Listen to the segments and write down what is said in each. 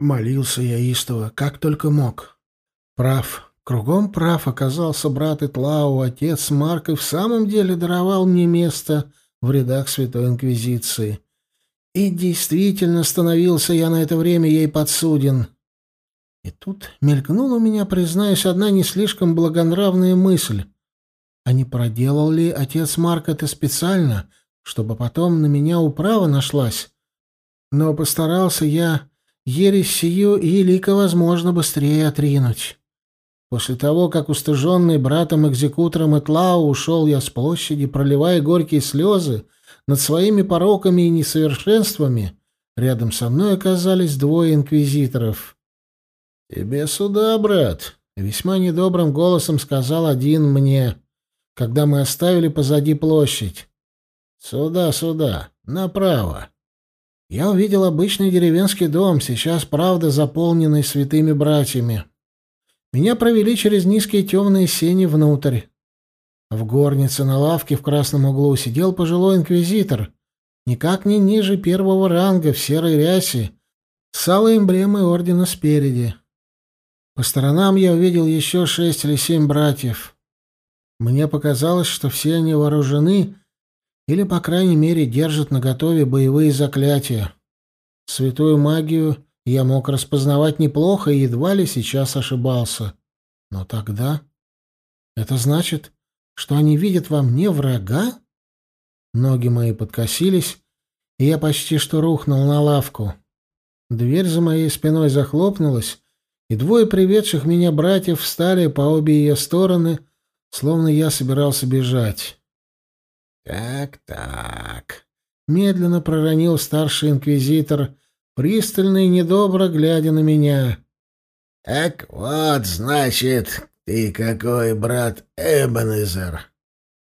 Молился я истово, как только мог. Прав, кругом прав оказался брат Итлау, отец Марк, и в самом деле даровал мне место в рядах Святой Инквизиции. И действительно становился я на это время ей подсуден. И тут мелькнула у меня, признаюсь, одна не слишком благонравная мысль. А не проделал ли отец Марк это специально, чтобы потом на меня управа нашлась? Но постарался я ересь сию и лика, возможно, быстрее отринуть. После того, как устыженный братом-экзекутором Этлау ушел я с площади, проливая горькие слезы над своими пороками и несовершенствами, рядом со мной оказались двое инквизиторов. «Тебе сюда, брат!» — весьма недобрым голосом сказал один мне, когда мы оставили позади площадь. «Сюда, сюда, направо!» Я увидел обычный деревенский дом, сейчас, правда, заполненный святыми братьями. Меня провели через низкие темные сени внутрь. В горнице на лавке в красном углу сидел пожилой инквизитор, никак не ниже первого ранга в серой рясе, с алой эмблемой ордена спереди. По сторонам я увидел еще шесть или семь братьев. Мне показалось, что все они вооружены или, по крайней мере, держат наготове боевые заклятия. Святую магию я мог распознавать неплохо и едва ли сейчас ошибался. Но тогда... Это значит, что они видят во мне врага? Ноги мои подкосились, и я почти что рухнул на лавку. Дверь за моей спиной захлопнулась, и двое приведших меня братьев встали по обе ее стороны, словно я собирался бежать. «Так-так», — медленно проронил старший инквизитор, пристально и недобро глядя на меня. «Так вот, значит, ты какой, брат Эбенезер.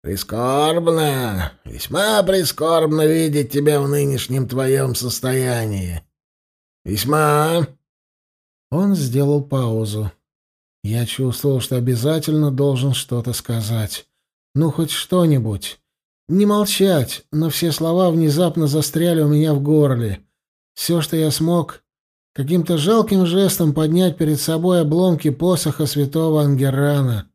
Прискорбно, весьма прискорбно видеть тебя в нынешнем твоем состоянии. Весьма...» Он сделал паузу. Я чувствовал, что обязательно должен что-то сказать. Ну, хоть что-нибудь. Не молчать, но все слова внезапно застряли у меня в горле. Все, что я смог, каким-то жалким жестом поднять перед собой обломки посоха святого Ангерана.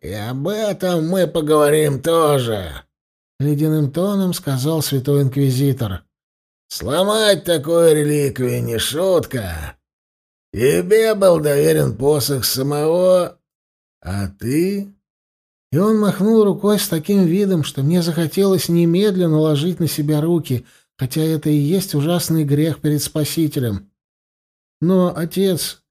«И об этом мы поговорим тоже», — ледяным тоном сказал святой инквизитор. «Сломать такую реликвию не шутка. Тебе был доверен посох самого, а ты...» И он махнул рукой с таким видом, что мне захотелось немедленно ложить на себя руки — хотя это и есть ужасный грех перед Спасителем. Но, отец,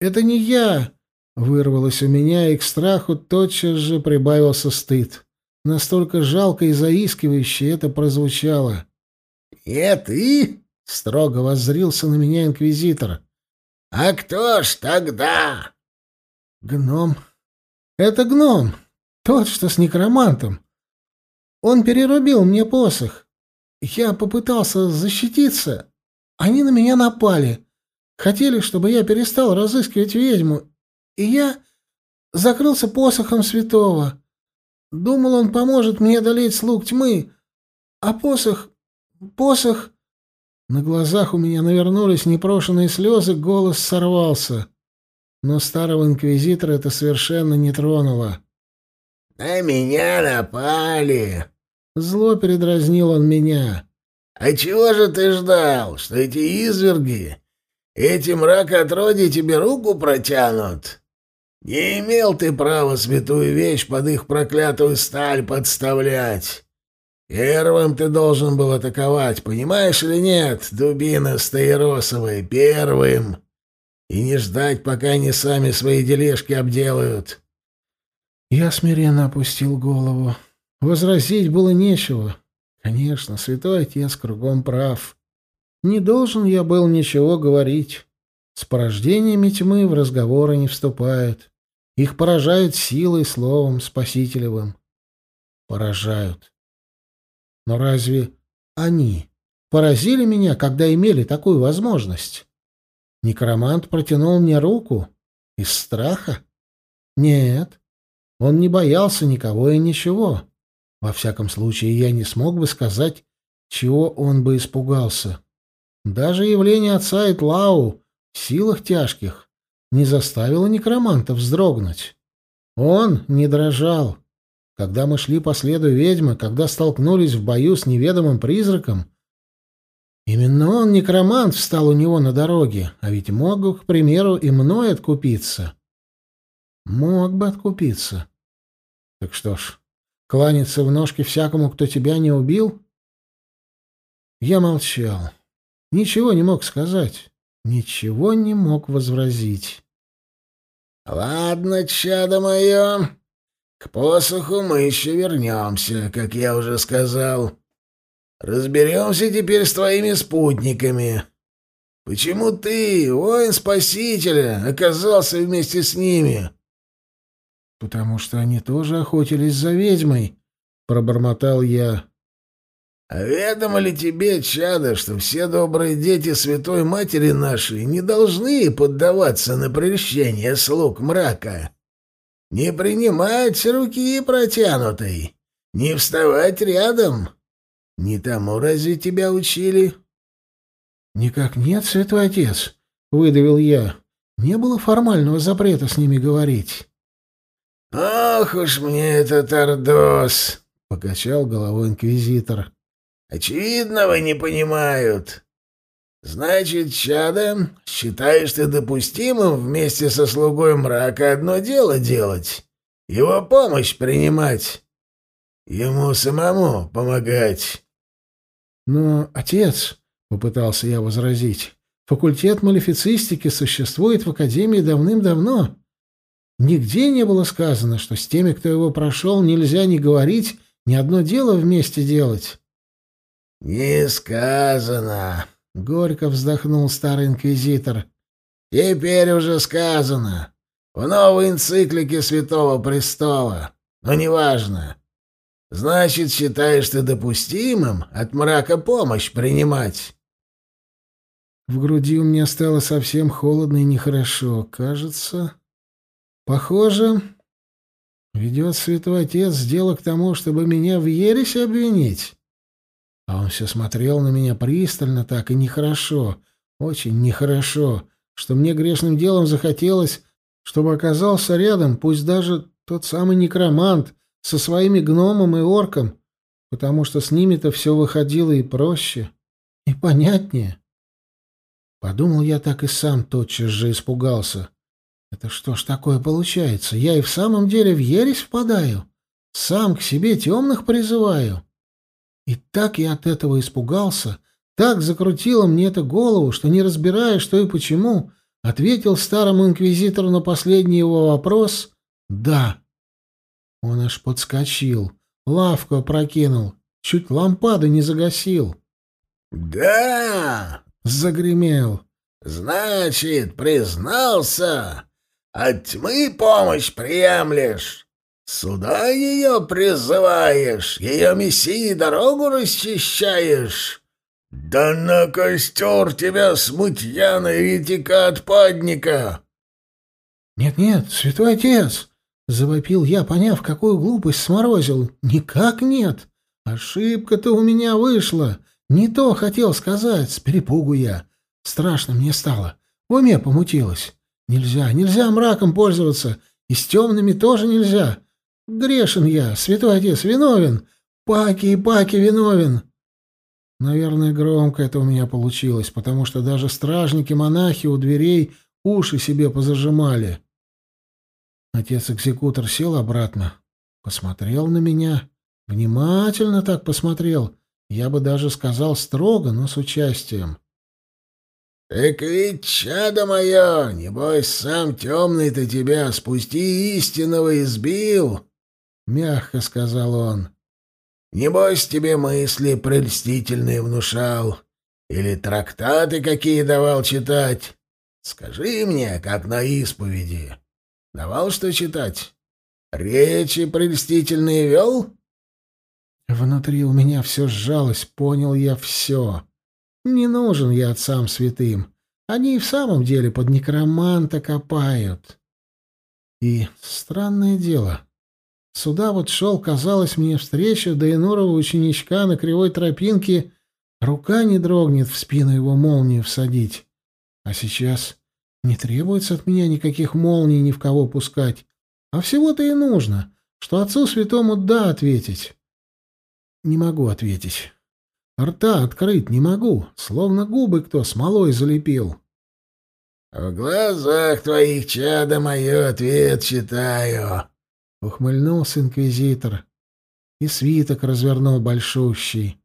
это не я, вырвалось у меня, и к страху тотчас же прибавился стыд. Настолько жалко и заискивающе это прозвучало. «Не ты?» — строго воззрился на меня инквизитор. «А кто ж тогда?» «Гном. Это гном. Тот, что с некромантом. Он перерубил мне посох. Я попытался защититься. Они на меня напали. Хотели, чтобы я перестал разыскивать ведьму. И я закрылся посохом святого. Думал, он поможет мне одолеть слуг тьмы. А посох... посох... На глазах у меня навернулись непрошенные слезы, голос сорвался. Но старого инквизитора это совершенно не тронуло. «На меня напали!» Зло передразнил он меня. «А чего же ты ждал, что эти изверги, эти мракотродья тебе руку протянут? Не имел ты права святую вещь под их проклятую сталь подставлять. Первым ты должен был атаковать, понимаешь или нет, дубина стаиросовая, первым, и не ждать, пока они сами свои дележки обделают». Я смиренно опустил голову. Возразить было нечего. Конечно, святой отец кругом прав. Не должен я был ничего говорить. С порождениями тьмы в разговоры не вступают. Их поражают силой, словом, спасителевым. Поражают. Но разве они поразили меня, когда имели такую возможность? Некромант протянул мне руку. Из страха? Нет, он не боялся никого и ничего. Во всяком случае, я не смог бы сказать, чего он бы испугался. Даже явление отца Итлау, в силах тяжких, не заставила некроманта вздрогнуть. Он не дрожал. Когда мы шли по следу ведьмы, когда столкнулись в бою с неведомым призраком, именно он, некромант, встал у него на дороге, а ведь мог к примеру, и мной откупиться. Мог бы откупиться. Так что ж, кланяться в ножки всякому, кто тебя не убил? Я молчал. Ничего не мог сказать. Ничего не мог возразить. «Ладно, чадо мое, к посоху мы еще вернемся, как я уже сказал. Разберемся теперь с твоими спутниками. Почему ты, воин Спасителя, оказался вместе с ними?» «Потому что они тоже охотились за ведьмой», — пробормотал я. «А ведомо ли тебе, чадо, что все добрые дети Святой Матери нашей не должны поддаваться на прельщение слуг мрака? Не принимать руки протянутой, не вставать рядом. Не тому разве тебя учили?» «Никак нет, Святой Отец», — выдавил я. «Не было формального запрета с ними говорить». «Ох уж мне этот Ордос!» — покачал головой инквизитор. «Очевидного не понимают. Значит, чада, считаешь ты допустимым вместе со слугой мрака одно дело делать, его помощь принимать, ему самому помогать?» «Но, отец...» — попытался я возразить. «Факультет малефицистики существует в Академии давным-давно». Нигде не было сказано, что с теми, кто его прошел, нельзя ни говорить, ни одно дело вместе делать. — Не сказано, — горько вздохнул старый инквизитор. — Теперь уже сказано. В новой энциклике Святого Престола. Но неважно. Значит, считаешь ты допустимым от мрака помощь принимать? В груди у меня стало совсем холодно и нехорошо. Кажется, Похоже, ведет святой отец дело к тому, чтобы меня в ересе обвинить. А он все смотрел на меня пристально так и нехорошо, очень нехорошо, что мне грешным делом захотелось, чтобы оказался рядом, пусть даже тот самый некромант со своими гномом и орком, потому что с ними-то все выходило и проще, и понятнее. Подумал я так и сам тотчас же испугался. Это что ж такое получается? Я и в самом деле в ересь впадаю? Сам к себе темных призываю? И так я от этого испугался, так закрутило мне это голову, что, не разбирая, что и почему, ответил старому инквизитору на последний его вопрос «да». Он аж подскочил, лавку опрокинул, чуть лампады не загасил. «Да!» — загремел. «Значит, признался!» От тьмы помощь приемлешь, сюда ее призываешь, ее мессии дорогу расчищаешь. Да на костер тебя, смутьяна, ретика отпадника!» «Нет-нет, святой отец!» — завопил я, поняв, какую глупость сморозил. «Никак нет! Ошибка-то у меня вышла! Не то хотел сказать, с перепугу я. Страшно мне стало, в уме помутилось. Нельзя, нельзя мраком пользоваться, и с темными тоже нельзя. Грешен я, святой отец, виновен. Паки и паки виновен. Наверное, громко это у меня получилось, потому что даже стражники-монахи у дверей уши себе позажимали. Отец-экзекутор сел обратно, посмотрел на меня, внимательно так посмотрел, я бы даже сказал строго, но с участием. «Так ведь, чадо мое, небось, сам темный-то тебя спусти истинного избил!» — мягко сказал он. «Небось, тебе мысли прельстительные внушал, или трактаты какие давал читать. Скажи мне, как на исповеди. Давал что читать? Речи прельстительные вел?» Внутри у меня все сжалось, понял я все. Не нужен я отцам святым. Они и в самом деле под некроманта копают. И странное дело. Сюда вот шел, казалось мне, встреча Дейнурова ученичка на кривой тропинке. Рука не дрогнет в спину его молнию всадить. А сейчас Не требуется от меня никаких молний ни в кого пускать. А всего-то и нужно, что отцу святому «да» ответить. Не могу ответить. Рта открыть не могу, словно губы кто смолой залепил. — В глазах твоих, чада, мое ответ читаю, — ухмыльнулся инквизитор. И свиток развернул большущий.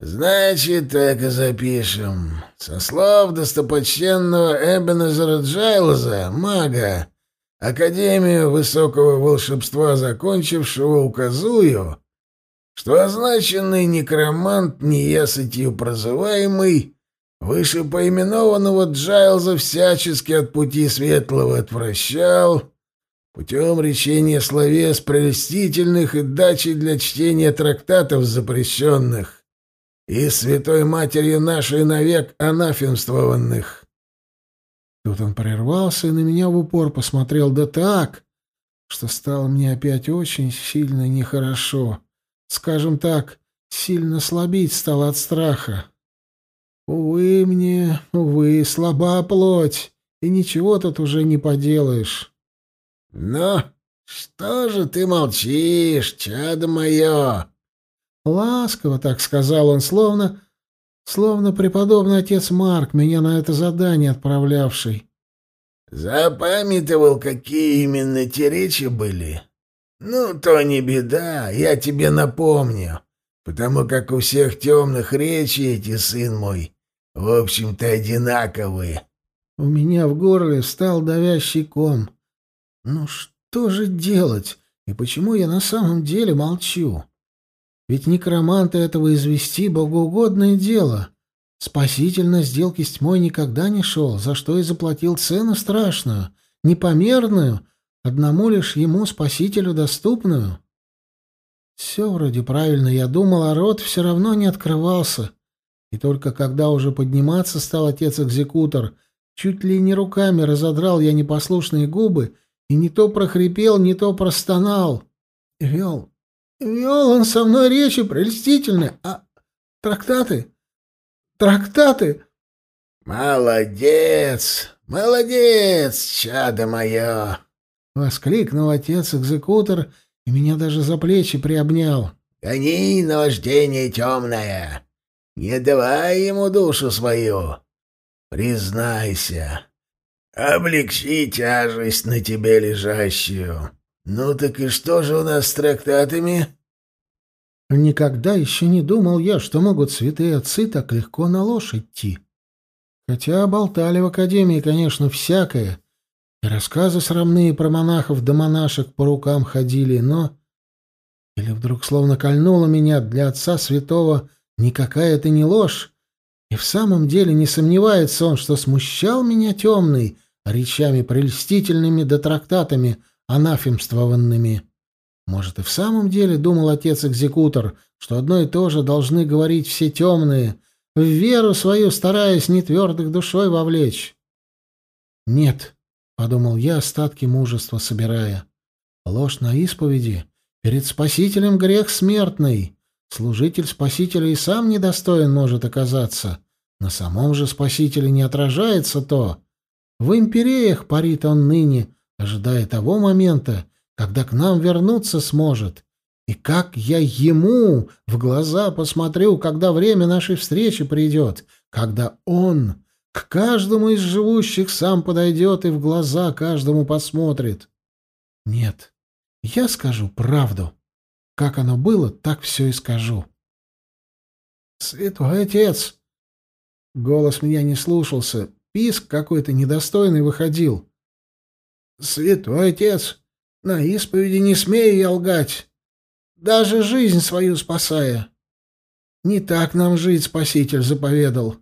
«Значит, так и запишем. Со слов достопочтенного Эбенезера Джайлза, мага, Академию высокого волшебства закончившего, указую, что означенный некромант, неясытью прозываемый, выше поименованного Джайлза всячески от пути светлого отвращал, путем речения словес прелестительных и дачи для чтения трактатов запрещенных и святой матерью нашей навек анафемствованных. Тут он прервался и на меня в упор посмотрел да так, что стало мне опять очень сильно нехорошо. Скажем так, сильно слабить стало от страха. Увы мне, увы, слаба плоть, и ничего тут уже не поделаешь. — Но что же ты молчишь, чадо мое? Ласково так сказал он, словно... Словно преподобный отец Марк, меня на это задание отправлявший. Запамятовал, какие именно те речи были? Ну, то не беда, я тебе напомню, потому как у всех темных речи эти, сын мой, в общем-то, одинаковые. У меня в горле стал давящий ком. Ну что же делать? И почему я на самом деле молчу? Ведь некроманта этого извести богоугодное дело. Спаситель на сделке с тьмой никогда не шел, за что и заплатил цену страшную, непомерную, одному лишь ему, спасителю, доступную. Все вроде правильно я думал, а рот все равно не открывался. И только когда уже подниматься стал отец-экзекутор, чуть ли не руками разодрал я непослушные губы и не то прохрипел, не то простонал. Вел, Вел он со мной речи прелестительные, а трактаты... Трактаты... «Молодец! Молодец, чадо мое!» — воскликнул отец-экзекутор и меня даже за плечи приобнял. «Гони наваждение темное! Не давай ему душу свою! Признайся! Облегчи тяжесть на тебе лежащую!» «Ну так и что же у нас с трактатами?» Никогда еще не думал я, что могут святые отцы так легко на ложь идти. Хотя болтали в академии, конечно, всякое, рассказы срамные про монахов да монашек по рукам ходили, но... Или вдруг словно кольнуло меня для отца святого никакая это не ложь, и в самом деле не сомневается он, что смущал меня темный речами прельстительными да трактатами — анафемствованными. Может, и в самом деле думал отец-экзекутор, что одно и то же должны говорить все темные, в веру свою стараясь не твердых душой вовлечь. «Нет», — подумал я, остатки мужества собирая, — «ложь на исповеди, перед Спасителем грех смертный, служитель Спасителя и сам недостоин может оказаться, на самом же Спасителе не отражается то. В империях парит он ныне, — ожидая того момента, когда к нам вернуться сможет. И как я ему в глаза посмотрю, когда время нашей встречи придет, когда он к каждому из живущих сам подойдет и в глаза каждому посмотрит. Нет, я скажу правду. Как оно было, так все и скажу. «Святой отец!» Голос меня не слушался, писк какой-то недостойный выходил. «Святой отец, на исповеди не смею я лгать, даже жизнь свою спасая. Не так нам жить Спаситель заповедал.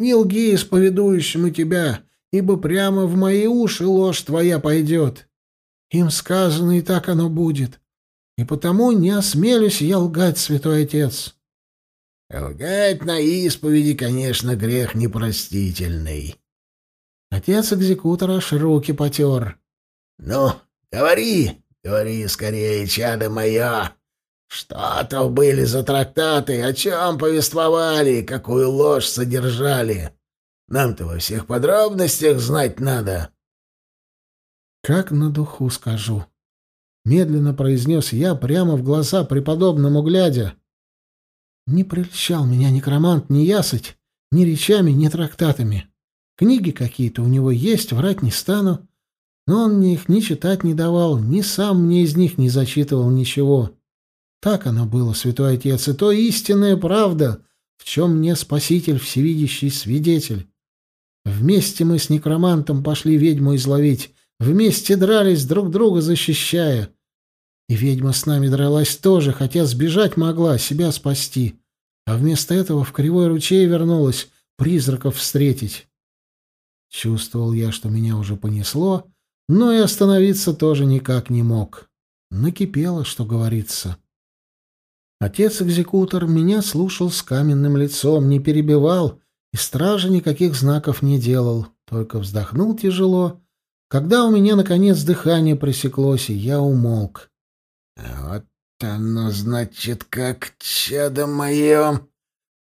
Не лги исповедующему тебя, ибо прямо в мои уши ложь твоя пойдет. Им сказано, и так оно будет. И потому не осмелюсь я лгать, святой отец». Лгать на исповеди, конечно, грех непростительный. Отец-экзекутор аж руки потер. «Ну, говори, говори скорее, чадо мое. Что то были за трактаты, о чем повествовали, какую ложь содержали? Нам-то во всех подробностях знать надо. Как на духу скажу. Медленно произнес я, прямо в глаза преподобному глядя. Не прельщал меня некромант ни ясыть, ни речами, ни трактатами. Книги какие-то у него есть, врать не стану. Но он мне их ни читать не давал, ни сам мне из них не зачитывал ничего. Так оно было, святой отец, и то истинная правда, в чем мне спаситель всевидящий свидетель. Вместе мы с некромантом пошли ведьму изловить, вместе дрались, друг друга защищая. И ведьма с нами дралась тоже, хотя сбежать могла, себя спасти. А вместо этого в кривой ручей вернулась призраков встретить. Чувствовал я, что меня уже понесло, но и остановиться тоже никак не мог. Накипело, что говорится. Отец-экзекутор меня слушал с каменным лицом, не перебивал и стражи никаких знаков не делал, только вздохнул тяжело, когда у меня, наконец, дыхание пресеклось, и я умолк. «Вот оно, значит, как чадо мое!»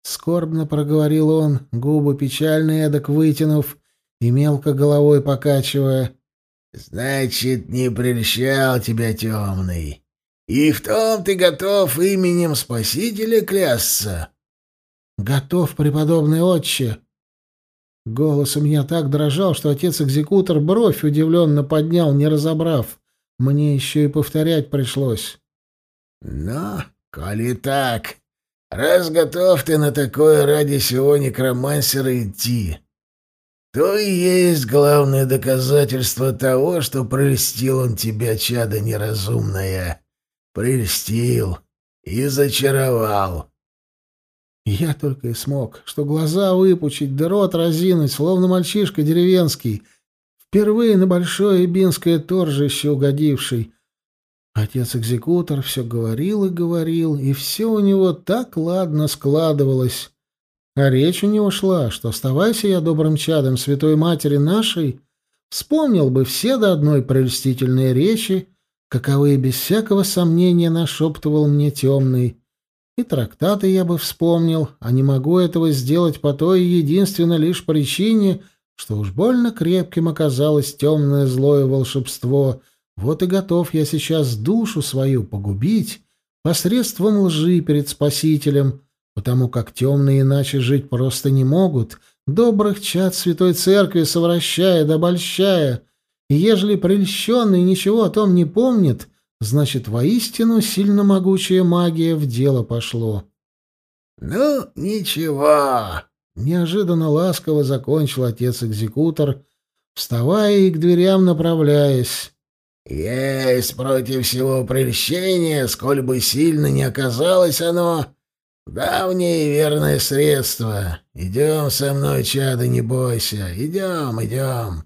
Скорбно проговорил он, губы печальные эдак вытянув и мелко головой покачивая. «Значит, не прельщал тебя темный. И в том ты готов именем Спасителя клясться?» «Готов, преподобный отче!» Голос у меня так дрожал, что отец-экзекутор бровь удивленно поднял, не разобрав. Мне еще и повторять пришлось. «Ну, коли так, раз готов ты на такое ради сего некромансера идти, то и есть главное доказательство того, что прельстил он тебя, чадо неразумное. Прельстил и зачаровал». Я только и смог, что глаза выпучить, да рот разинуть, словно мальчишка деревенский, впервые на большое ибинское торжище угодивший. Отец-экзекутор все говорил и говорил, и все у него так ладно складывалось. А речь у него шла, что оставайся я добрым чадом Святой Матери нашей, вспомнил бы все до одной прелестительные речи, каковые без всякого сомнения нашептывал мне темный, и трактаты я бы вспомнил, а не могу этого сделать по той единственной лишь причине, что уж больно крепким оказалось темное злое волшебство. Вот и готов я сейчас душу свою погубить посредством лжи перед Спасителем, потому как темные иначе жить просто не могут, добрых чад Святой Церкви совращая да и ежели прельщенный ничего о том не помнит, Значит, воистину сильно могучая магия в дело пошло. «Ну, ничего», — неожиданно ласково закончил отец-экзекутор, вставая и к дверям направляясь. «Есть против всего прельщения, сколь бы сильно не оказалось оно, давнее и верное средство. Идем со мной, чадо, не бойся. Идем, идем».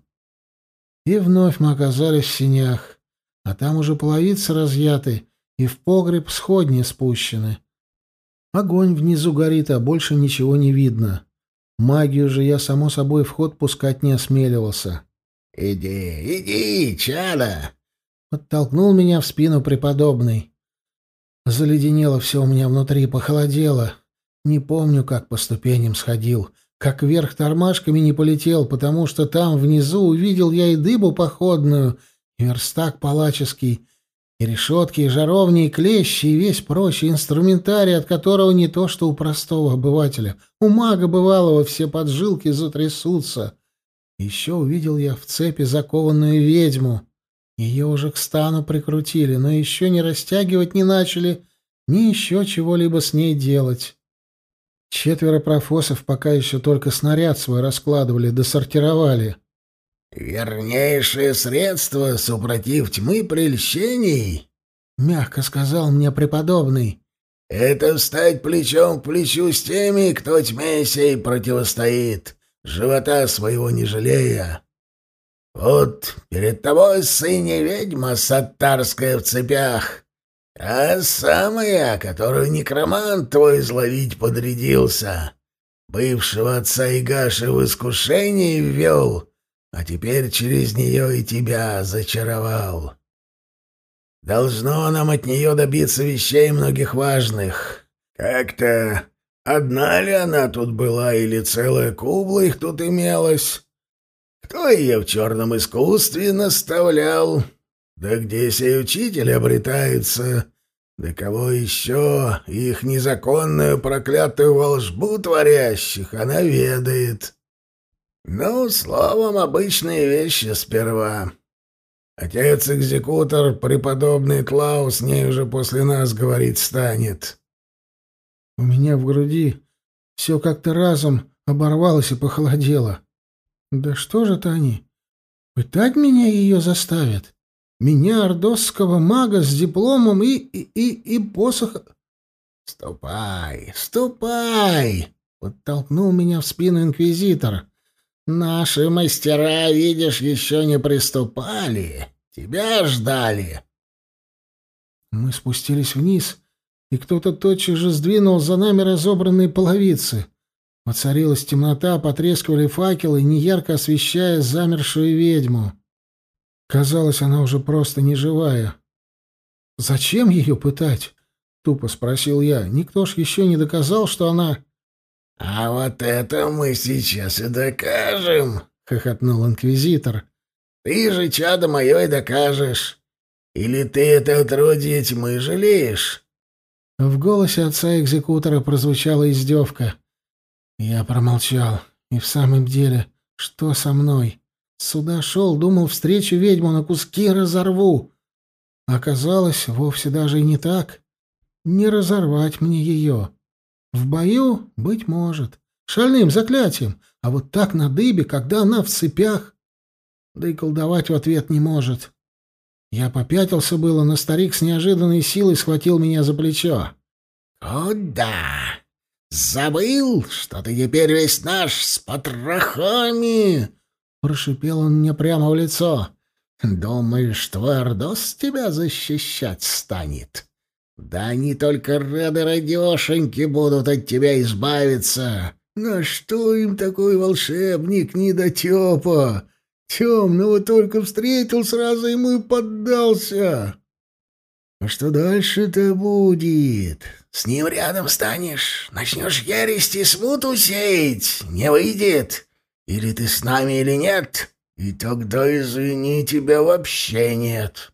И вновь мы оказались в синях а там уже половицы разъяты и в погреб сходни спущены. Огонь внизу горит, а больше ничего не видно. Магию же я, само собой, в ход пускать не осмеливался. — Иди, иди, чада! — подтолкнул меня в спину преподобный. Заледенело все у меня внутри, похолодело. Не помню, как по ступеням сходил, как вверх тормашками не полетел, потому что там внизу увидел я и дыбу походную, и верстак палаческий, и решетки, и жаровни, и клещи, и весь прочий инструментарий, от которого не то что у простого обывателя, у мага бывалого все поджилки затрясутся. Еще увидел я в цепи закованную ведьму. Ее уже к стану прикрутили, но еще не растягивать не начали, ни еще чего-либо с ней делать. Четверо профосов пока еще только снаряд свой раскладывали, досортировали. «Вернейшее средство, супротив тьмы прельщений», — мягко сказал мне преподобный, — «это встать плечом к плечу с теми, кто тьме сей противостоит, живота своего не жалея. Вот перед тобой сыне ведьма саттарская в цепях, а самая, которую некромант твой изловить подрядился, бывшего отца Игаши в искушение ввел» а теперь через нее и тебя зачаровал. Должно нам от нее добиться вещей многих важных. Как-то Одна ли она тут была или целая кубла их тут имелась? Кто ее в черном искусстве наставлял? Да где сей учитель обретается? Да кого еще их незаконную проклятую волшбу творящих она ведает? Ну, словом, обычные вещи сперва. Отец-экзекутор, преподобный Клаус, ней уже после нас говорить станет. У меня в груди все как-то разом оборвалось и похолодело. Да что же это они? Пытать меня ее заставят? Меня, ордосского мага, с дипломом и... и... и, и посох... «Ступай, ступай!» — подтолкнул меня в спину инквизитор. «Наши мастера, видишь, еще не приступали. Тебя ждали». Мы спустились вниз, и кто-то тотчас же сдвинул за нами разобранные половицы. Воцарилась темнота, потрескивали факелы, неярко освещая замершую ведьму. Казалось, она уже просто не живая. «Зачем ее пытать?» — тупо спросил я. «Никто ж еще не доказал, что она...» «А вот это мы сейчас и докажем!» — хохотнул инквизитор. «Ты же, чадо мое, и докажешь. Или ты это отродье тьмы жалеешь?» В голосе отца-экзекутора прозвучала издевка. Я промолчал. И в самом деле, что со мной? Сюда шел, думал, встречу ведьму на куски разорву. Оказалось, вовсе даже и не так. Не разорвать мне ее. В бою, быть может, шальным заклятием, а вот так на дыбе, когда она в цепях. Да и колдовать в ответ не может. Я попятился было, но старик с неожиданной силой схватил меня за плечо. «Куда? Забыл, что ты теперь весь наш с потрохами?» Прошипел он мне прямо в лицо. «Думаешь, твой Ордос тебя защищать станет?» Да они только рады радешеньки будут от тебя избавиться. На что им такой волшебник недотепа? Темного только встретил, сразу ему и поддался. А что дальше-то будет? С ним рядом станешь, начнешь ересь и смуту сеять. Не выйдет. Или ты с нами, или нет. И тогда, извини, тебя вообще нет.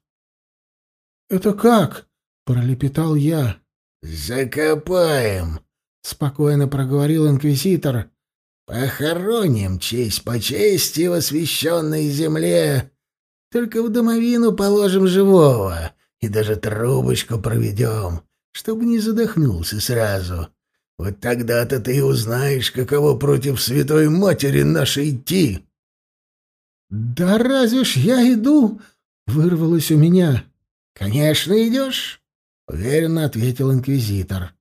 — Это как? пролепетал я. Закопаем, спокойно проговорил инквизитор. Похороним честь по чести в освященной земле. Только в домовину положим живого и даже трубочку проведем, чтобы не задохнулся сразу. Вот тогда-то ты и узнаешь, каково против Святой Матери нашей идти. «Да разве ж я иду?» — вырвалось у меня. «Конечно идешь. — уверенно ответил инквизитор.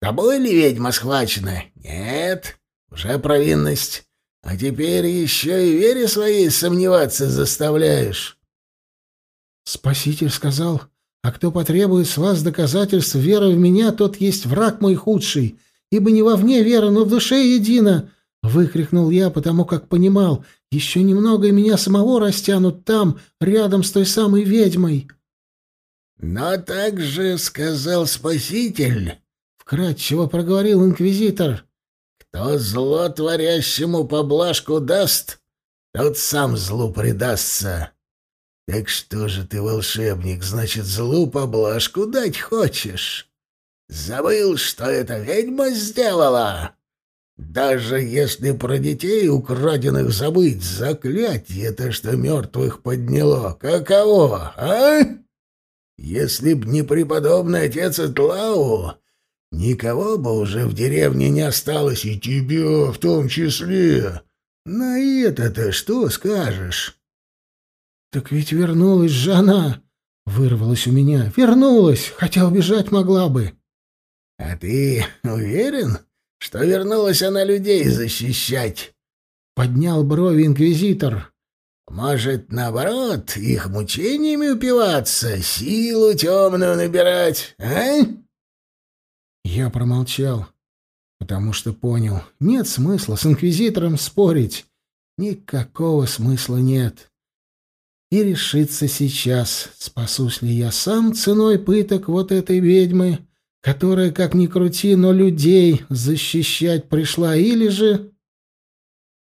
«Тобой ли ведьма схвачена? Нет, уже провинность. А теперь еще и вере своей сомневаться заставляешь». «Спаситель сказал, а кто потребует с вас доказательств веры в меня, тот есть враг мой худший, ибо не вовне вера, но в душе едино!» — выкрикнул я, потому как понимал, еще немного и меня самого растянут там, рядом с той самой ведьмой. «Но также сказал Спаситель», — вкратчиво проговорил инквизитор, — «кто зло творящему поблажку даст, тот сам злу предастся. Так что же ты, волшебник, значит, злу поблажку дать хочешь? Забыл, что это ведьма сделала?» Даже если про детей украденных забыть, заклятие-то, что мертвых подняло, каково, а? Если б не преподобный отец Этлау, никого бы уже в деревне не осталось, и тебя в том числе. На это-то что скажешь? — Так ведь вернулась же она, — вырвалась у меня. — Вернулась, хотя убежать могла бы. — А ты уверен, что вернулась она людей защищать? — поднял брови инквизитор. Может, наоборот, их мучениями упиваться, силу темную набирать, а? Я промолчал, потому что понял, нет смысла с инквизитором спорить. Никакого смысла нет. И решиться сейчас, спасусь ли я сам ценой пыток вот этой ведьмы, которая, как ни крути, но людей защищать пришла, или же...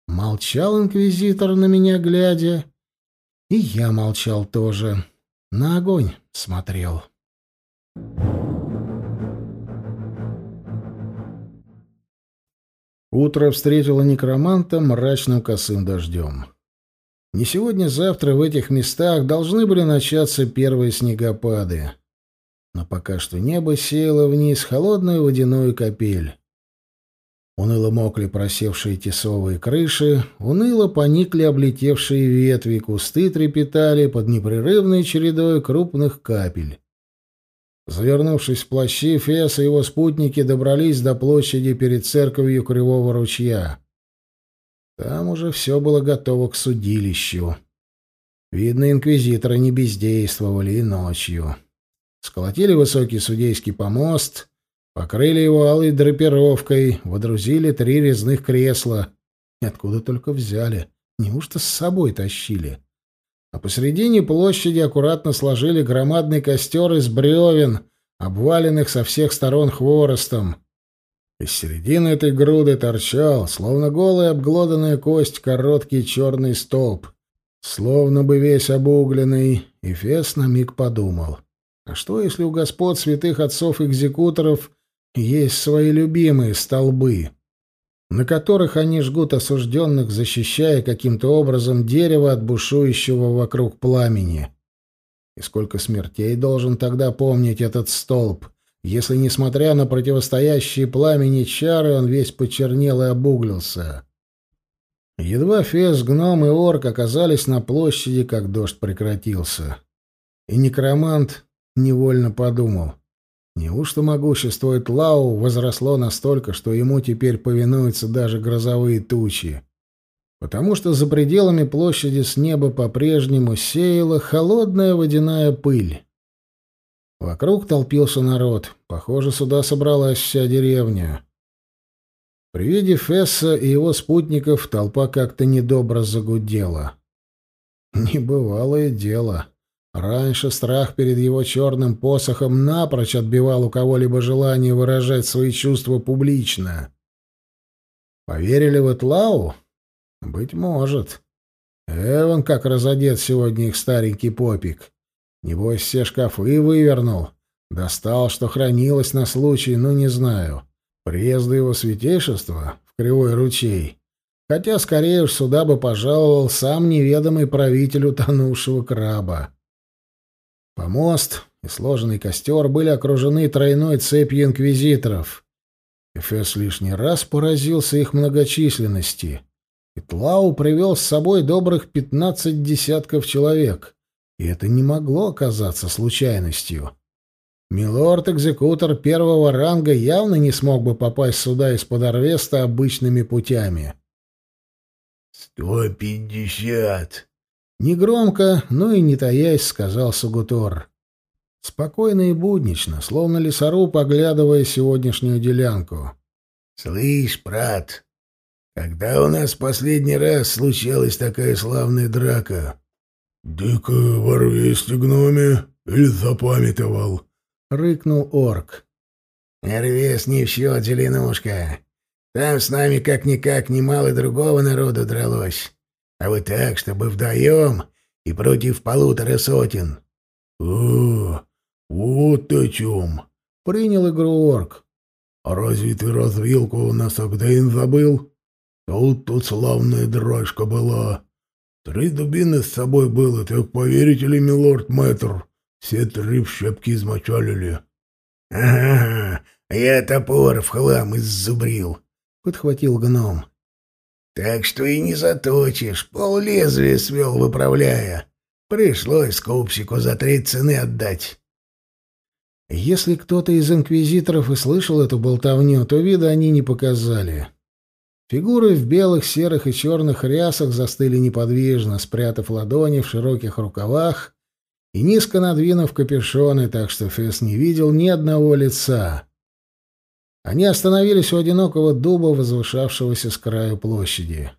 Молчал инквизитор на меня глядя, и я молчал тоже. На огонь смотрел. Утро встретило некроманта мрачным косым дождем. Не сегодня-завтра в этих местах должны были начаться первые снегопады. Но пока что небо сеяло вниз холодную водяную капель. Уныло мокли просевшие тесовые крыши, уныло поникли облетевшие ветви, кусты трепетали под непрерывной чередой крупных капель. Завернувшись в плащи, Фес и его спутники добрались до площади перед церковью Кривого ручья. Там уже все было готово к судилищу. Видно, инквизиторы не бездействовали и ночью. Сколотили высокий судейский помост, покрыли его алой драпировкой, водрузили три резных кресла. Откуда только взяли? Неужто с собой тащили? А посредине площади аккуратно сложили громадный костер из бревен, обваленных со всех сторон хворостом. Из середины этой груды торчал, словно голая обглоданная кость, короткий черный столб, словно бы весь обугленный, и Фес на миг подумал. А что, если у господ святых отцов-экзекуторов есть свои любимые столбы, на которых они жгут осужденных, защищая каким-то образом дерево от бушующего вокруг пламени? И сколько смертей должен тогда помнить этот столб? Если, несмотря на противостоящие пламени чары, он весь почернел и обуглился. Едва Фес, гном и орк оказались на площади, как дождь прекратился. И некромант невольно подумал, неужто могущество Этлау возросло настолько, что ему теперь повинуются даже грозовые тучи? Потому что за пределами площади с неба по-прежнему сеяла холодная водяная пыль. Вокруг толпился народ. Похоже, сюда собралась вся деревня. При виде Фесса и его спутников толпа как-то недобро загудела. Небывалое дело. Раньше страх перед его черным посохом напрочь отбивал у кого-либо желание выражать свои чувства публично. Поверили в Этлау? Быть может. Эван как разодет сегодня их старенький попик. Небось, все шкафы вывернул. Достал, что хранилось на случай, ну, не знаю. Приезда его святейшества в Кривой ручей. Хотя, скорее уж, сюда бы пожаловал сам неведомый правитель утонувшего краба. Помост и сложенный костер были окружены тройной цепью инквизиторов. Эфес лишний раз поразился их многочисленности. Итлау привел с собой добрых пятнадцать десятков человек — и это не могло оказаться случайностью. Милорд-экзекутор первого ранга явно не смог бы попасть сюда из-под Арвеста обычными путями. «Сто пятьдесят!» Негромко, но и не таясь, сказал Сугутор. Спокойно и буднично, словно лесоруб, оглядывая сегодняшнюю делянку. «Слышь, брат, когда у нас последний раз случалась такая славная драка?» «Дык в Орвесте гноме или запамятовал?» — рыкнул орк. «Орвес не в счет, зеленушка. Там с нами как-никак немало другого народу дралось. А вы так, чтобы вдвоем и против полутора сотен». «О, вот о чем!» — принял игру орк. «А разве ты развилку у нас Агдейн забыл? Тут тут славная дрожка была». Три дубины с собой было, так поверите ли, милорд мэтр, все три в щепки измочалили. — Ага, я топор в хлам иззубрил, — подхватил гном. — Так что и не заточишь, пол лезвия свел, выправляя. Пришлось скупщику за три цены отдать. Если кто-то из инквизиторов и слышал эту болтовню, то вида они не показали. Фигуры в белых, серых и черных рясах застыли неподвижно, спрятав ладони в широких рукавах и низко надвинув капюшоны, так что Фесс не видел ни одного лица. Они остановились у одинокого дуба, возвышавшегося с краю площади.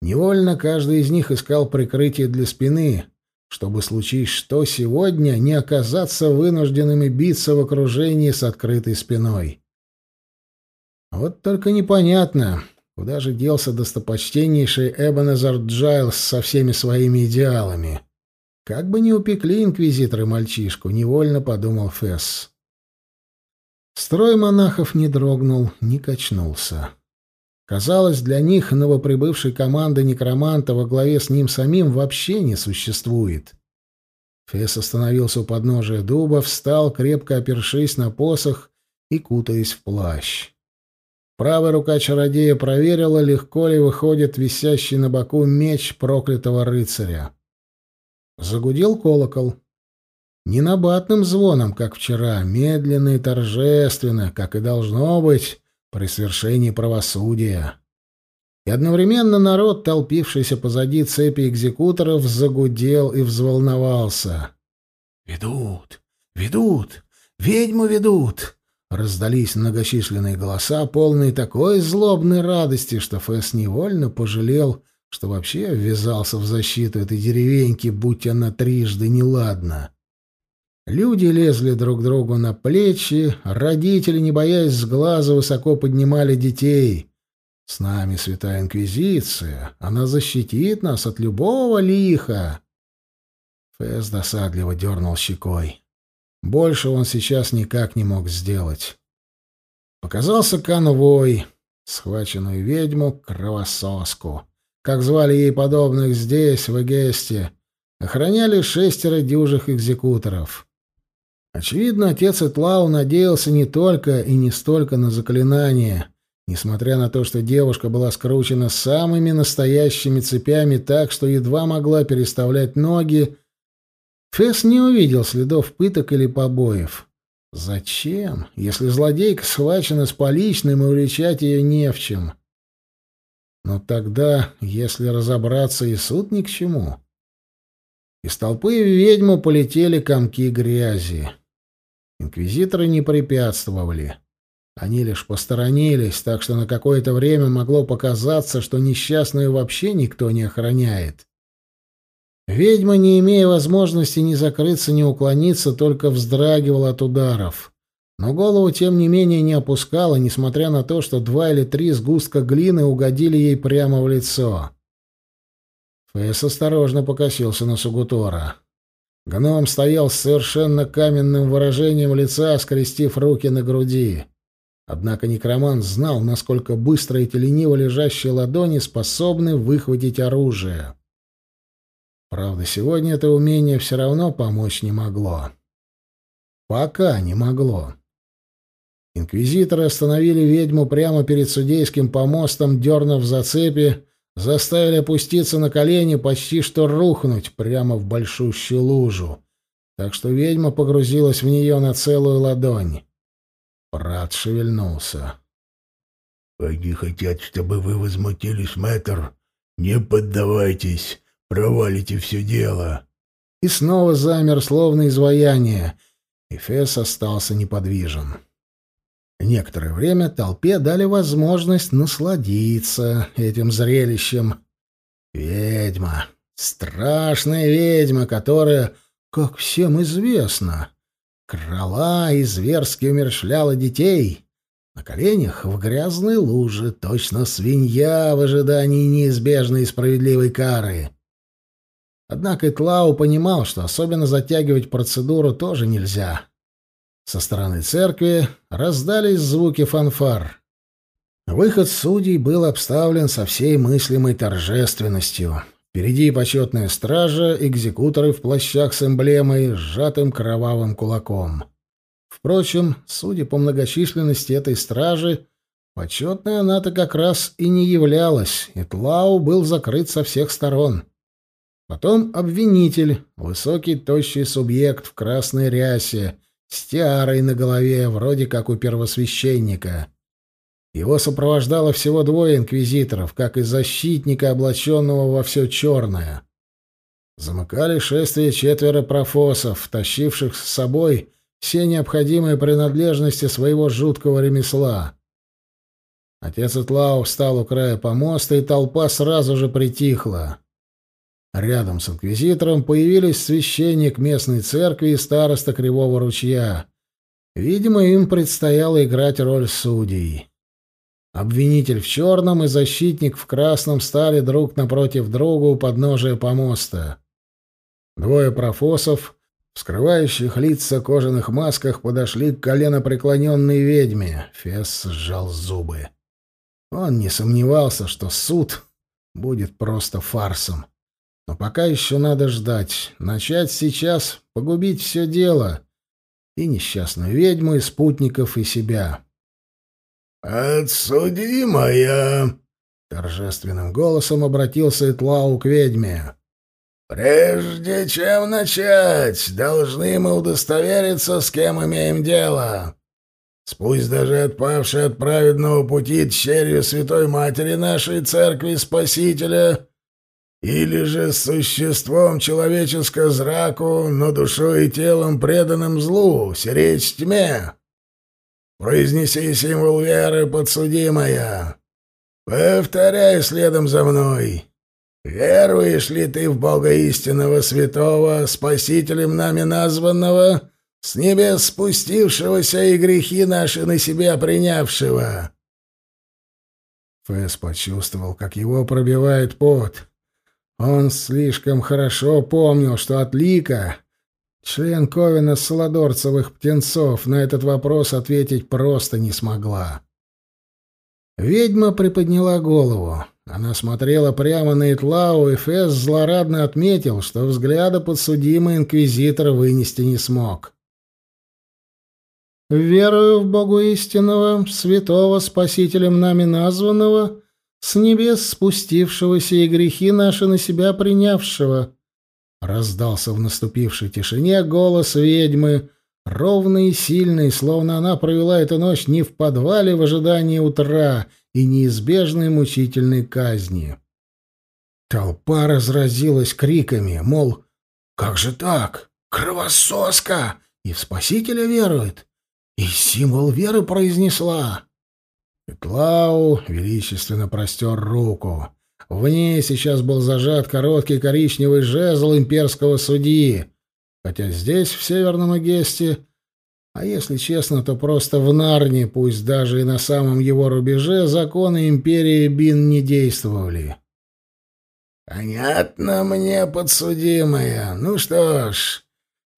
Невольно каждый из них искал прикрытие для спины, чтобы, случись что сегодня, не оказаться вынужденными биться в окружении с открытой спиной. Вот только непонятно, куда же делся достопочтеннейший Эбенезар Джайлс со всеми своими идеалами. Как бы не упекли инквизиторы мальчишку, невольно подумал Фесс. Строй монахов не дрогнул, не качнулся. Казалось, для них новоприбывшей команды некроманта во главе с ним самим вообще не существует. Фесс остановился у подножия дуба, встал, крепко опершись на посох и кутаясь в плащ. Правая рука чародея проверила, легко ли выходит висящий на боку меч проклятого рыцаря. Загудел колокол. Не набатным звоном, как вчера, медленно и торжественно, как и должно быть, при свершении правосудия. И одновременно народ, толпившийся позади цепи экзекуторов, загудел и взволновался. «Ведут! Ведут! Ведьму ведут!» Раздались многочисленные голоса, полные такой злобной радости, что Фэс невольно пожалел, что вообще ввязался в защиту этой деревеньки, будь она трижды неладна. Люди лезли друг другу на плечи, родители, не боясь с глаза, высоко поднимали детей. С нами святая инквизиция, она защитит нас от любого лиха. Фэс досадливо дернул щекой. Больше он сейчас никак не мог сделать. Показался конвой, схваченную ведьму кровососку. Как звали ей подобных здесь, в Эгесте, охраняли шестеро дюжих экзекуторов. Очевидно, отец Этлау надеялся не только и не столько на заклинание, несмотря на то, что девушка была скручена самыми настоящими цепями так, что едва могла переставлять ноги, Фесс не увидел следов пыток или побоев. Зачем, если злодейка схвачена с поличным и уличать ее не в чем? Но тогда, если разобраться, и суд ни к чему. Из толпы ведьму полетели комки грязи. Инквизиторы не препятствовали. Они лишь посторонились, так что на какое-то время могло показаться, что несчастную вообще никто не охраняет. Ведьма, не имея возможности ни закрыться, ни уклониться, только вздрагивала от ударов. Но голову, тем не менее, не опускала, несмотря на то, что два или три сгустка глины угодили ей прямо в лицо. Фэс осторожно покосился на Сугутора. Гном стоял с совершенно каменным выражением лица, скрестив руки на груди. Однако некромант знал, насколько быстро эти лениво лежащие ладони способны выхватить оружие. Правда, сегодня это умение все равно помочь не могло. Пока не могло. Инквизиторы остановили ведьму прямо перед судейским помостом, дернув за цепи, заставили опуститься на колени, почти что рухнуть прямо в большущую лужу, так что ведьма погрузилась в нее на целую ладонь. Брат шевельнулся. «Они хотят, чтобы вы возмутились, мэтр. Не поддавайтесь, провалите все дело». И снова замер, словно изваяние, и Фесс остался неподвижен. Некоторое время толпе дали возможность насладиться этим зрелищем. Ведьма, страшная ведьма, которая, как всем известно, крала и зверски умершляла детей. На коленях в грязной луже, точно свинья в ожидании неизбежной справедливой кары. Однако Итлау понимал, что особенно затягивать процедуру тоже нельзя. Со стороны церкви раздались звуки фанфар. Выход судей был обставлен со всей мыслимой торжественностью. Впереди почетная стража, экзекуторы в плащах с эмблемой, сжатым кровавым кулаком. Впрочем, судя по многочисленности этой стражи, почетной она-то как раз и не являлась, и Тлау был закрыт со всех сторон. Потом обвинитель, высокий тощий субъект в красной рясе, с тиарой на голове, вроде как у первосвященника. Его сопровождало всего двое инквизиторов, как и защитника, облаченного во все черное. Замыкали шествие четверо профосов, тащивших с собой все необходимые принадлежности своего жуткого ремесла. Отец Итлау встал у края помоста, и толпа сразу же притихла. Рядом с инквизитором появились священник местной церкви и староста Кривого ручья. Видимо, им предстояло играть роль судей. Обвинитель в черном и защитник в красном стали друг напротив друга у подножия помоста. Двое профосов, скрывающих лица кожаных масках, подошли к коленопреклоненной ведьме. Фесс сжал зубы. Он не сомневался, что суд будет просто фарсом. Но пока еще надо ждать. Начать сейчас, погубить все дело — и несчастную ведьму, и спутников, и себя. «Отсудимая!» — торжественным голосом обратился Итлау к ведьме. «Прежде чем начать, должны мы удостовериться, с кем имеем дело. Пусть даже отпавший от праведного пути черью Святой Матери нашей Церкви Спасителя или же с существом человеческого зраку, но душой и телом преданным злу, сереть тьме. Произнеси символ веры, подсудимая. Повторяй следом за мной. Веруешь ли ты в Бога истинного святого, спасителем нами названного, с небес спустившегося и грехи наши на себя принявшего?» Фэс почувствовал, как его пробивает пот. Он слишком хорошо помнил, что Отлика, член Ковина Солодорцевых птенцов, на этот вопрос ответить просто не смогла. Ведьма приподняла голову. Она смотрела прямо на Итлау, и Фесс злорадно отметил, что взгляда подсудимый инквизитор вынести не смог. «Верую в Богу истинного, святого, спасителем нами названного», с небес спустившегося и грехи наши на себя принявшего. Раздался в наступившей тишине голос ведьмы, ровный и сильный, словно она провела эту ночь не в подвале в ожидании утра и неизбежной мучительной казни. Толпа разразилась криками, мол, «Как же так? Кровососка! И в Спасителя верует! И символ веры произнесла!» Петлау величественно простер руку. В ней сейчас был зажат короткий коричневый жезл имперского судьи, хотя здесь, в Северном Эгесте, а если честно, то просто в Нарне, пусть даже и на самом его рубеже, законы империи Бин не действовали. «Понятно мне, подсудимая. Ну что ж,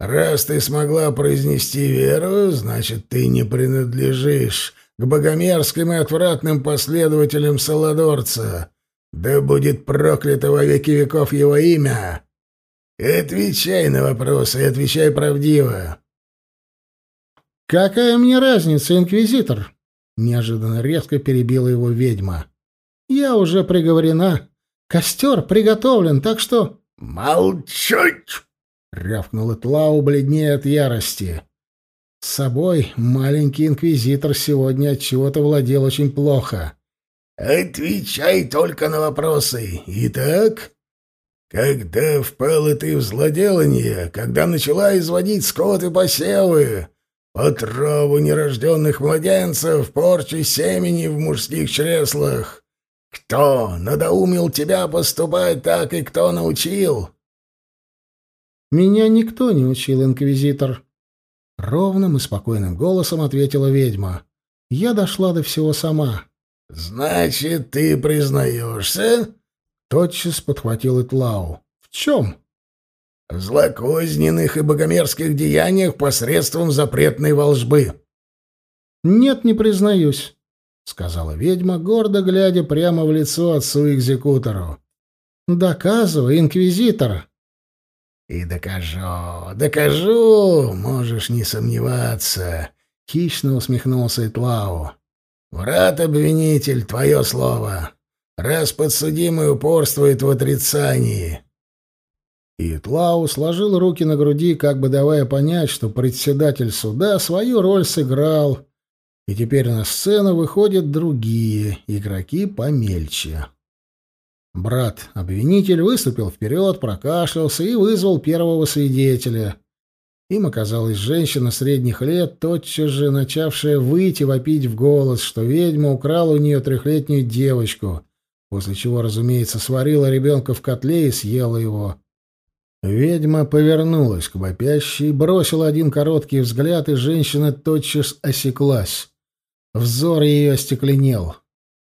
раз ты смогла произнести веру, значит, ты не принадлежишь к богомерзким и отвратным последователям Саладорца. Да будет проклято во веки веков его имя. Отвечай на вопросы и отвечай правдиво. «Какая мне разница, инквизитор?» Неожиданно резко перебила его ведьма. «Я уже приговорена. Костер приготовлен, так что...» «Молчать!» — рявкнул Этлау, бледнее от ярости. С собой маленький инквизитор сегодня от чего-то владел очень плохо. Отвечай только на вопросы. Итак, когда впала ты в злоделание, когда начала изводить скот и посевы, отраву нерожденных младенцев, порчу семени в мужских чреслах, кто надоумил тебя поступать так и кто научил? Меня никто не учил, инквизитор, Ровным и спокойным голосом ответила ведьма. Я дошла до всего сама. «Значит, ты признаешься?» Тотчас подхватил Итлау. «В чем?» «В злокозненных и богомерзких деяниях посредством запретной волжбы». «Нет, не признаюсь», — сказала ведьма, гордо глядя прямо в лицо отцу-экзекутору. «Доказывай, инквизитор!» «И докажу, докажу, можешь не сомневаться», — хищно усмехнулся Итлау. «Врат-обвинитель, твое слово, раз подсудимый упорствует в отрицании». Итлау сложил руки на груди, как бы давая понять, что председатель суда свою роль сыграл, и теперь на сцену выходят другие, игроки помельче. Брат-обвинитель выступил вперед, прокашлялся и вызвал первого свидетеля. Им оказалась женщина средних лет, тотчас же начавшая выйти вопить в голос, что ведьма украла у нее трехлетнюю девочку, после чего, разумеется, сварила ребенка в котле и съела его. Ведьма повернулась к вопящей, бросила один короткий взгляд, и женщина тотчас осеклась. Взор ее остекленел.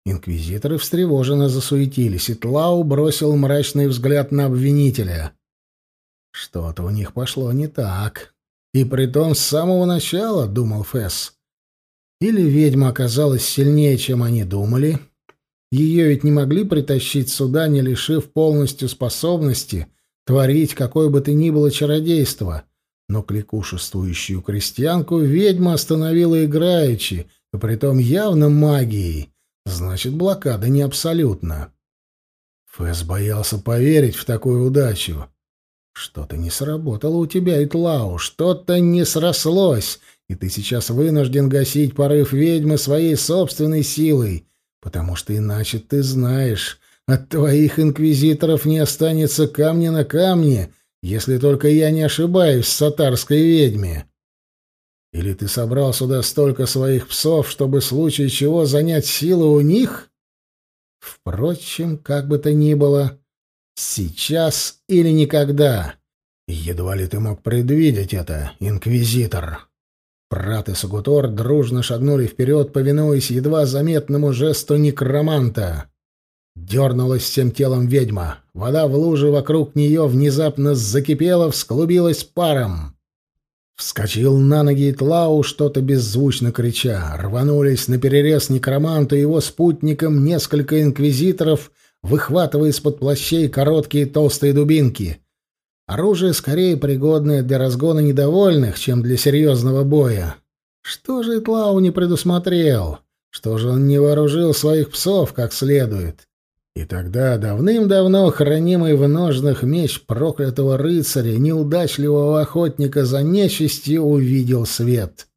Инквизиторы встревоженно засуетились, и Тлау бросил мрачный взгляд на обвинителя. Что-то у них пошло не так. И притом с самого начала, — думал Фесс. Или ведьма оказалась сильнее, чем они думали. Ее ведь не могли притащить сюда, не лишив полностью способности творить какое бы то ни было чародейство. Но кликушествующую крестьянку ведьма остановила играючи, и притом явно магией. Значит, блокада не абсолютна. Фэс боялся поверить в такую удачу. Что-то не сработало у тебя, Итлау, что-то не срослось, и ты сейчас вынужден гасить порыв ведьмы своей собственной силой, потому что иначе ты знаешь, от твоих инквизиторов не останется камня на камне, если только я не ошибаюсь в сатарской ведьме. Или ты собрал сюда столько своих псов, чтобы в случае чего занять силу у них? Впрочем, как бы то ни было, сейчас или никогда. Едва ли ты мог предвидеть это, инквизитор. Прат и Сагутор дружно шагнули вперед, повинуясь едва заметному жесту некроманта. Дернулась всем телом ведьма. Вода в луже вокруг нее внезапно закипела, всклубилась паром. Вскочил на ноги Тлау, что-то беззвучно крича. Рванулись на перерез некроманту и его спутникам несколько инквизиторов, выхватывая из-под плащей короткие толстые дубинки. Оружие скорее пригодное для разгона недовольных, чем для серьезного боя. Что же Итлау не предусмотрел? Что же он не вооружил своих псов как следует? И тогда давным-давно хранимый в ножнах меч проклятого рыцаря, неудачливого охотника за нечистью, увидел свет.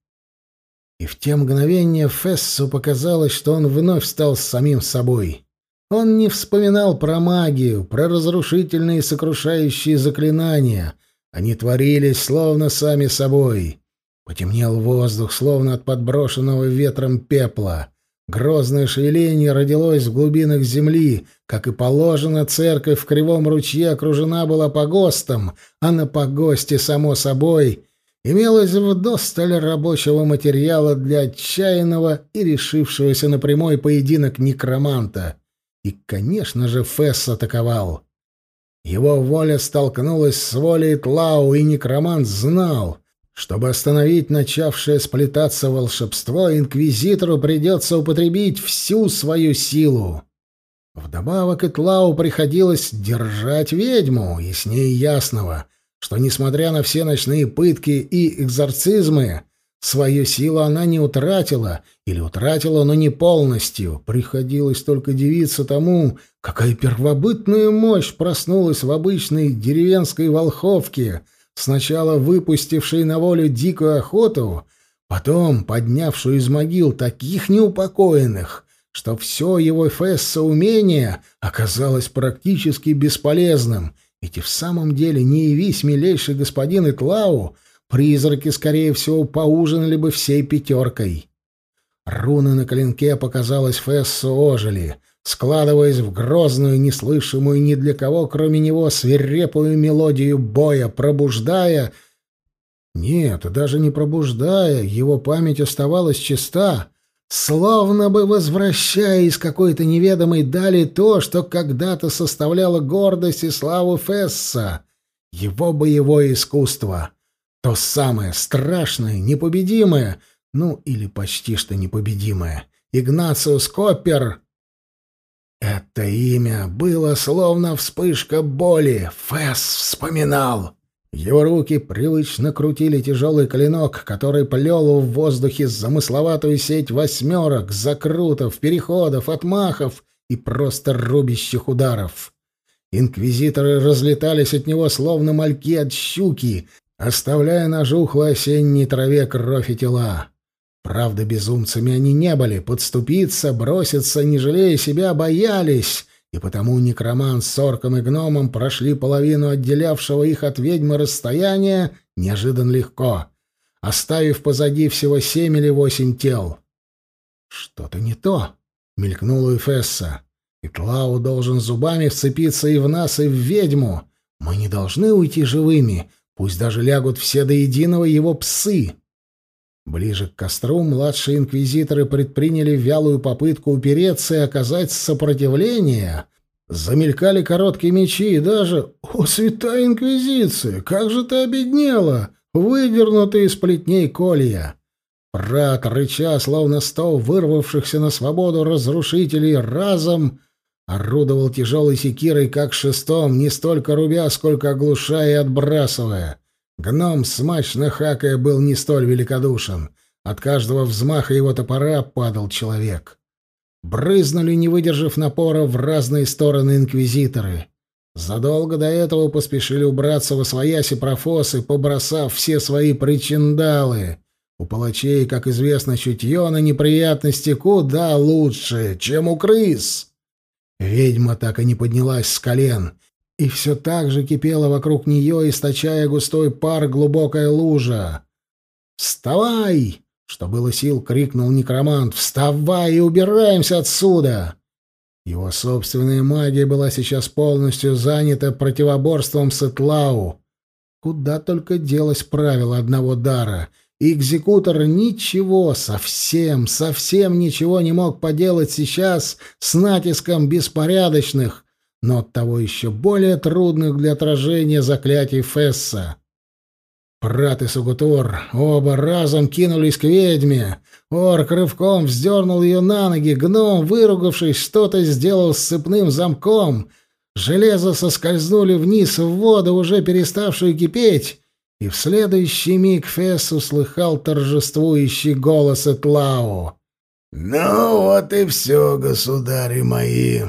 И в те мгновения Фессу показалось, что он вновь стал самим собой. Он не вспоминал про магию, про разрушительные сокрушающие заклинания. Они творились словно сами собой. Потемнел воздух, словно от подброшенного ветром пепла. Грозное шевеление родилось в глубинах земли. Как и положено, церковь в Кривом ручье окружена была погостом, а на погосте, само собой, имелось вдосталь рабочего материала для отчаянного и решившегося на прямой поединок некроманта. И, конечно же, Фесс атаковал. Его воля столкнулась с волей Тлау, и некромант знал — чтобы остановить начавшее сплетаться волшебство, инквизитору придется употребить всю свою силу. Вдобавок Итлау приходилось держать ведьму, и с ней ясного, что, несмотря на все ночные пытки и экзорцизмы, свою силу она не утратила, или утратила, но не полностью. Приходилось только дивиться тому, какая первобытная мощь проснулась в обычной деревенской волховке — сначала выпустивший на волю дикую охоту, потом поднявшую из могил таких неупокоенных, что все его фесса умение оказалось практически бесполезным, ведь и в самом деле не явись милейший господин Итлау, призраки, скорее всего, поужинали бы всей пятеркой. Руны на клинке, показалось, Фессу ожили, складываясь в грозную, неслышимую ни для кого, кроме него, свирепую мелодию боя, пробуждая... Нет, даже не пробуждая, его память оставалась чиста, словно бы возвращая из какой-то неведомой дали то, что когда-то составляло гордость и славу Фесса, его боевое искусство. То самое страшное, непобедимое, ну или почти что непобедимое. Игнациус Коппер это имя было словно вспышка боли. Фэс вспоминал. Его руки привычно крутили тяжелый клинок, который плел в воздухе замысловатую сеть восьмерок, закрутов, переходов, отмахов и просто рубящих ударов. Инквизиторы разлетались от него, словно мальки от щуки, оставляя на жухлой осенней траве кровь и тела. Правда, безумцами они не были, подступиться, броситься, не жалея себя, боялись, и потому некромант с орком и гномом прошли половину отделявшего их от ведьмы расстояния неожиданно легко, оставив позади всего семь или восемь тел. «Что-то не то», — мелькнула Эфесса. И Тлау должен зубами вцепиться и в нас, и в ведьму. Мы не должны уйти живыми, пусть даже лягут все до единого его псы. Ближе к костру младшие инквизиторы предприняли вялую попытку упереться и оказать сопротивление. Замелькали короткие мечи и даже... О, святая инквизиция! Как же ты обеднела! Выдернутые из плетней колья! Прат, рыча, словно сто вырвавшихся на свободу разрушителей, разом орудовал тяжелой секирой, как шестом, не столько рубя, сколько оглушая и отбрасывая. Гном, смачно хакая, был не столь великодушен. От каждого взмаха его топора падал человек. Брызнули, не выдержав напора, в разные стороны инквизиторы. Задолго до этого поспешили убраться во свояси профосы, побросав все свои причиндалы. У палачей, как известно, чутье на неприятности куда лучше, чем у крыс. Ведьма так и не поднялась с колен — и все так же кипела вокруг нее, источая густой пар глубокая лужа. «Вставай!» — что было сил, крикнул некромант. «Вставай и убираемся отсюда!» Его собственная магия была сейчас полностью занята противоборством с Этлау. Куда только делось правило одного дара. И экзекутор ничего, совсем, совсем ничего не мог поделать сейчас с натиском беспорядочных, но оттого еще более трудных для отражения заклятий Фесса. Прат и Сугутор оба разом кинулись к ведьме. Орк рывком вздернул ее на ноги, гном, выругавшись, что-то сделал с цепным замком. Железо соскользнули вниз в воду, уже переставшую кипеть, и в следующий миг Фесс услыхал торжествующий голос Этлау. «Ну вот и все, государи мои!»